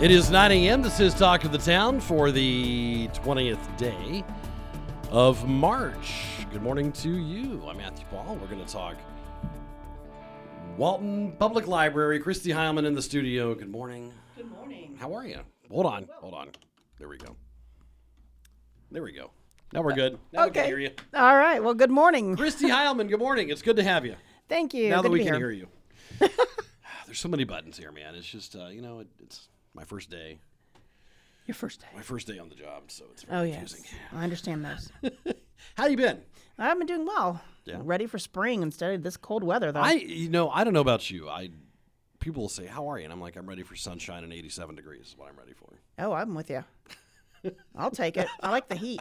It is 9 a.m. This is Talk of the Town for the 20th day of March. Good morning to you. I'm Matthew Paul. We're going to talk Walton Public Library. Christy Heilman in the studio. Good morning. Good morning. How are you? Hold on. Hold on. There we go. There we go. Now we're good. Now we can Okay. hear you. All right. Well, good morning. Christy Heilman, good morning. It's good to have you. Thank you. now Good that we can here. hear you. There's so many buttons here, man. It's just, uh, you know, it, it's my first day. Your first day. My first day on the job, so it's very Oh confusing. yes, I understand those. How you been? I've been doing well. Yeah. Ready for spring instead of this cold weather, though. I, you know, I don't know about you. I, people will say, "How are you?" And I'm like, "I'm ready for sunshine and 87 degrees." Is what I'm ready for. oh, I'm with you. I'll take it. I like the heat.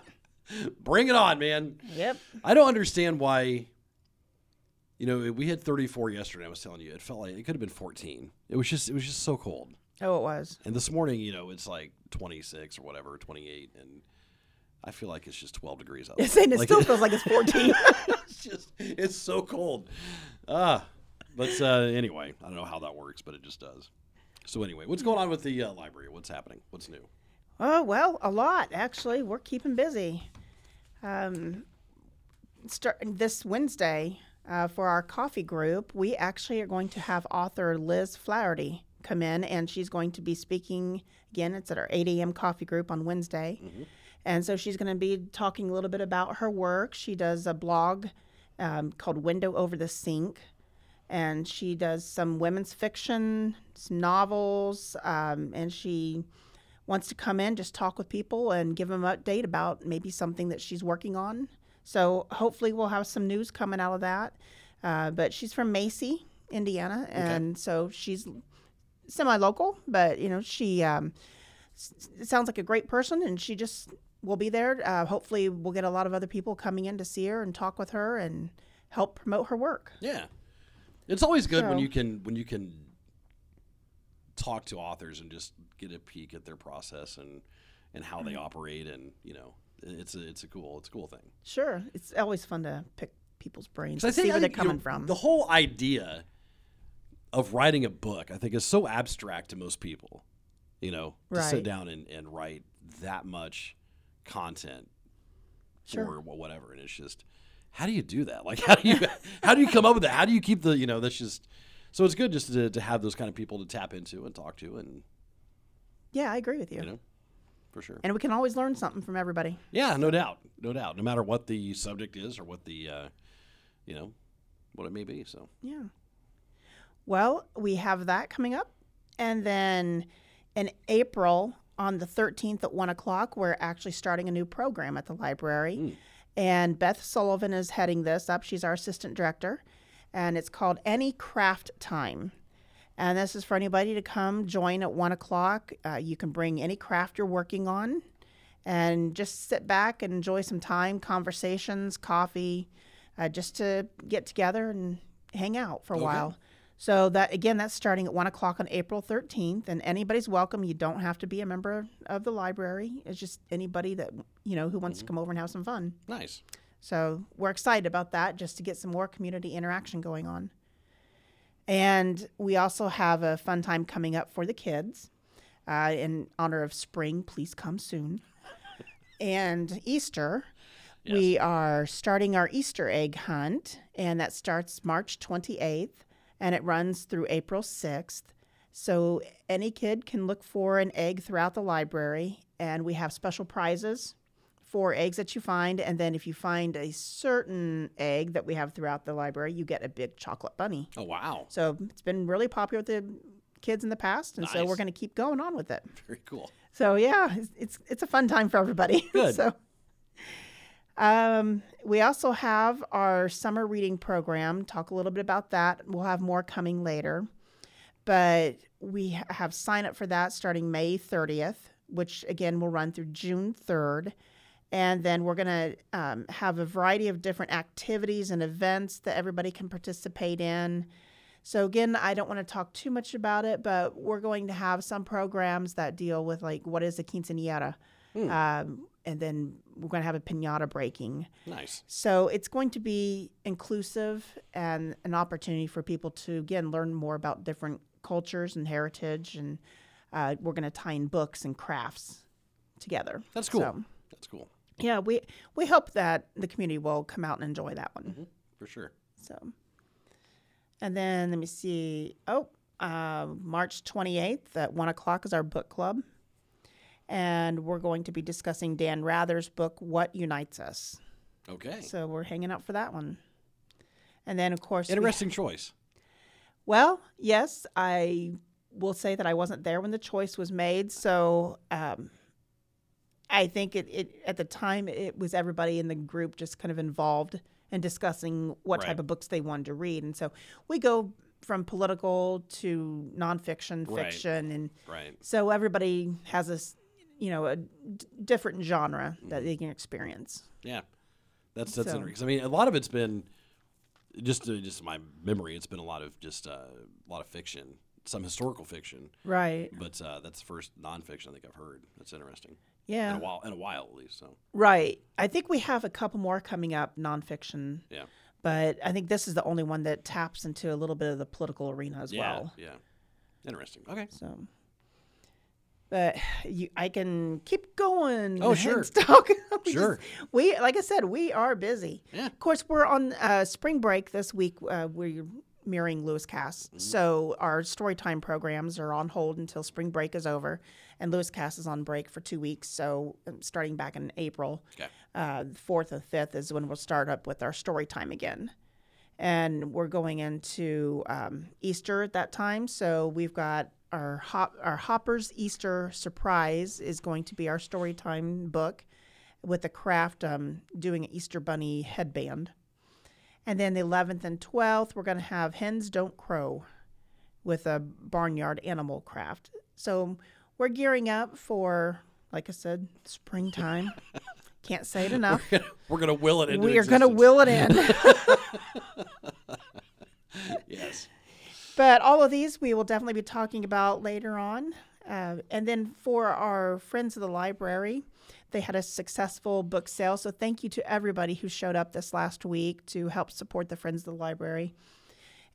Bring it on, man. Yep. I don't understand why. You know, we had 34 yesterday. I was telling you, it felt like it could have been 14. It was just, it was just so cold. Oh, it was. And this morning, you know, it's like 26 or whatever, 28, and I feel like it's just 12 degrees out. It's saying it Like, still feels like it's 14. it's just it's so cold. Ah, but uh, anyway, I don't know how that works, but it just does. So anyway, what's going on with the uh, library? What's happening? What's new? oh well, a lot actually. We're keeping busy. Um, start this Wednesday uh, for our coffee group. We actually are going to have author Liz Flaherty come in, and she's going to be speaking again. It's at our 8 a.m. coffee group on Wednesday, and so she's going to be talking a little bit about her work. She does a blog um, called Window Over the Sink. And she does some women's fiction, novels, um, and she wants to come in, just talk with people and give them an update about maybe something that she's working on. So hopefully we'll have some news coming out of that. Uh, but she's from Macy, Indiana, and so she's semi-local, but you know she um, s- sounds like a great person, and she just will be there. Uh, hopefully we'll get a lot of other people coming in to see her and talk with her and help promote her work. Yeah, it's always good when you can when you can talk to authors and just get a peek at their process and and how they operate, and you know, it's a it's a cool it's a cool thing. Sure, it's always fun to pick people's brains to see where I they're think, you know, coming from. The whole idea of writing a book, I think, is so abstract to most people. You know, to sit down and, and write that much content Sure. or whatever, and it's just, how do you do that? Like, how do you how do you come up with that? How do you keep the you know? That's just so it's good just to, to have those kind of people to tap into and talk to, and yeah, I agree with you. you know, for sure. And we can always learn something from everybody. Yeah, no doubt, no doubt. No matter what the subject is or what the, uh, you know, what it may be. So Yeah. Well, we have that coming up. And then in April, on the 13th at 1 o'clock, we're actually starting a new program at the library. And Beth Sullivan is heading this up. She's our assistant director. And it's called Any Craft Time. And this is for anybody to come join at 1 o'clock. Uh, you can bring any craft you're working on and just sit back and enjoy some time, conversations, coffee, uh, just to get together and hang out for a while. So that again, that's starting at one o'clock on April thirteenth, and anybody's welcome. You don't have to be a member of the library. It's just anybody that you know who wants to come over and have some fun. nice. So we're excited about that, just to get some more community interaction going on. And we also have a fun time coming up for the kids uh, in honor of spring. Please come soon. and Easter, we are starting our Easter egg hunt, and that starts March 28th and it runs through April 6th. So any kid can look for an egg throughout the library, and we have special prizes for eggs that you find. And then if you find a certain egg that we have throughout the library, you get a big chocolate bunny. Oh wow, So it's been really popular with the kids in the past, and so we're going to keep going on with it. very cool. So yeah, it's it's, it's a fun time for everybody. Good. so um, we also have our summer reading program. Talk a little bit about that. We'll have more coming later. but we have sign up for that starting May 30th, which again will run through June 3rd. And then we're going to um, have a variety of different activities and events that everybody can participate in. So, again, I don't want to talk too much about it, but we're going to have some programs that deal with like what is a quinceanera. Um, and then we're going to have a pinata breaking. Nice. So it's going to be inclusive and an opportunity for people to again learn more about different cultures and heritage, and uh, we're going to tie in books and crafts together. That's cool. So, That's cool yeah, we we hope that the community will come out and enjoy that one. for sure. So, and then let me see. Oh, uh, March twenty eighth at one o'clock is our book club, and we're going to be discussing Dan Rather's book "What Unites Us." Okay. So we're hanging out for that one. And then, of course, we- Interesting choice. well, yes, I will say that I wasn't there when the choice was made. So um, I think it, it at the time it was everybody in the group just kind of involved in discussing what Right. type of books they wanted to read. And so we go from political to nonfiction, Right. fiction, and Right. so everybody has this, you know, a d- different genre Mm-hmm. that they can experience. Yeah. That's that's So- interesting. I mean, a lot of it's been just uh, just my memory. It's been a lot of just uh, a lot of fiction, some historical fiction, Right. but uh, that's the first nonfiction I think I've heard. That's interesting. Yeah. In a while, in a while at least. So Right. I think we have a couple more coming up, nonfiction. yeah. But I think this is the only one that taps into a little bit of the political arena as Yeah. well. Yeah. Interesting. Okay. So, but you, I can keep going. Oh, sure. talk. We Sure. just- we, like I said, we are busy. Yeah. Of course, we're on uh, spring break this week. Uh, we're mirroring Lewis Cass. Mm-hmm. so our story time programs are on hold until spring break is over, and Lewis Cass is on break for two weeks. So, um, starting back in April, Okay. uh, fourth and fifth is when we'll start up with our story time again. And we're going into um, Easter at that time, so we've got our hop, our Hopper's Easter surprise is going to be our story time book, with the craft um, doing an Easter bunny headband. And then the 11th and 12th, we're going to have Hens Don't Crow with a barnyard animal craft. So we're gearing up for, like I said, springtime. Can't say it enough. We're gonna will it in. We are going to will it in. But all of these we will definitely be talking about later on. Uh, and then for our friends of the library, they had a successful book sale. So thank you to everybody who showed up this last week to help support the Friends of the Library.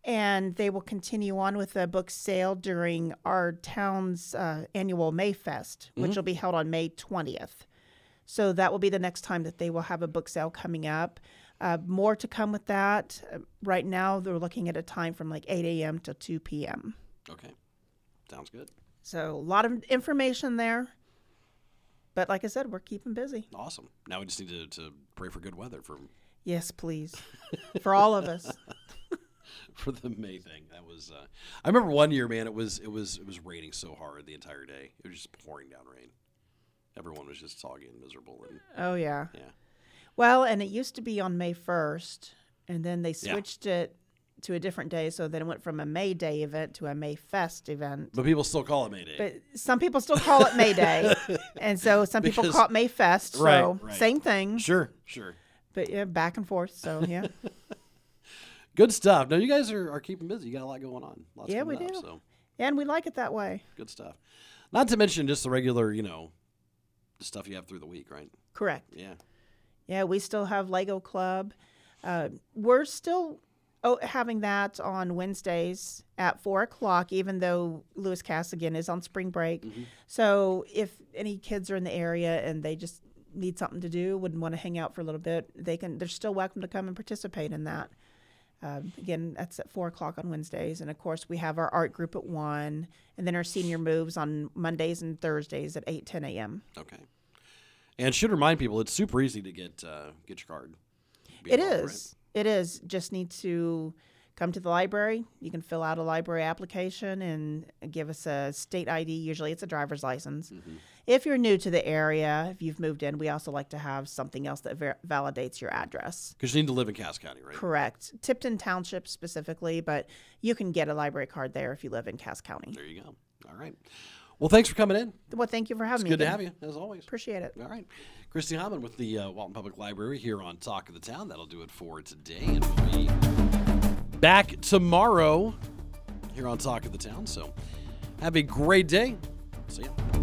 And they will continue on with the book sale during our town's uh, annual Mayfest, which will be held on May 20th. So that will be the next time that they will have a book sale coming up. Uh, more to come with that. Uh, right now, they're looking at a time from like 8 a.m. to 2 p.m. Okay. Sounds good. So a lot of information there. But like I said, we're keeping busy. Awesome. Now we just need to, to pray for good weather for Yes, please. For all of us. for the May thing. That was. Uh, I remember one year, man. It was it was it was raining so hard the entire day. It was just pouring down rain. Everyone was just soggy and miserable. And Oh, yeah. yeah, Well, and it used to be on May 1st, and then they Yeah. switched it to a different day. So then it went from a May Day event to a May Fest event. but people still call it May Day. But some people still call it May Day. and so some people Because- call it May Fest. So Right, right. same thing. sure, sure. But yeah, back and forth. So yeah. Good stuff. No, you guys are, are keeping busy. You got a lot going on. Lots Yeah, we up, do. So and we like it that way. good stuff. Not to mention just the regular, you know, stuff you have through the week, right? Correct. Yeah. Yeah, we still have Lego Club. Uh, we're still oh, having that on Wednesdays at four o'clock, even though Lewis Cass again is on spring break. So if any kids are in the area and they just need something to do, wouldn't want to hang out for a little bit, they can. They're still welcome to come and participate in that. Um, again, that's at four o'clock on Wednesdays, and of course we have our art group at one, and then our senior moves on Mondays and Thursdays at eight ten a.m. Okay. And should remind people it's super easy to get uh, get your card. It involved, right? is. It is. Just need to come to the library. You can fill out a library application and give us a state ID. Usually it's a driver's license. If you're new to the area, if you've moved in, we also like to have something else that ver- validates your address. Because you need to live in Cass County, right? Correct. Tipton Township specifically, but you can get a library card there if you live in Cass County. There you go. All right. Well, thanks for coming in. Well, thank you for having It's me. good to have you, as always. Appreciate it. All right. Christy Hammond with the uh, Walton Public Library here on Talk of the Town. That'll do it for today. And we'll be back tomorrow here on Talk of the Town. So have a great day. See ya.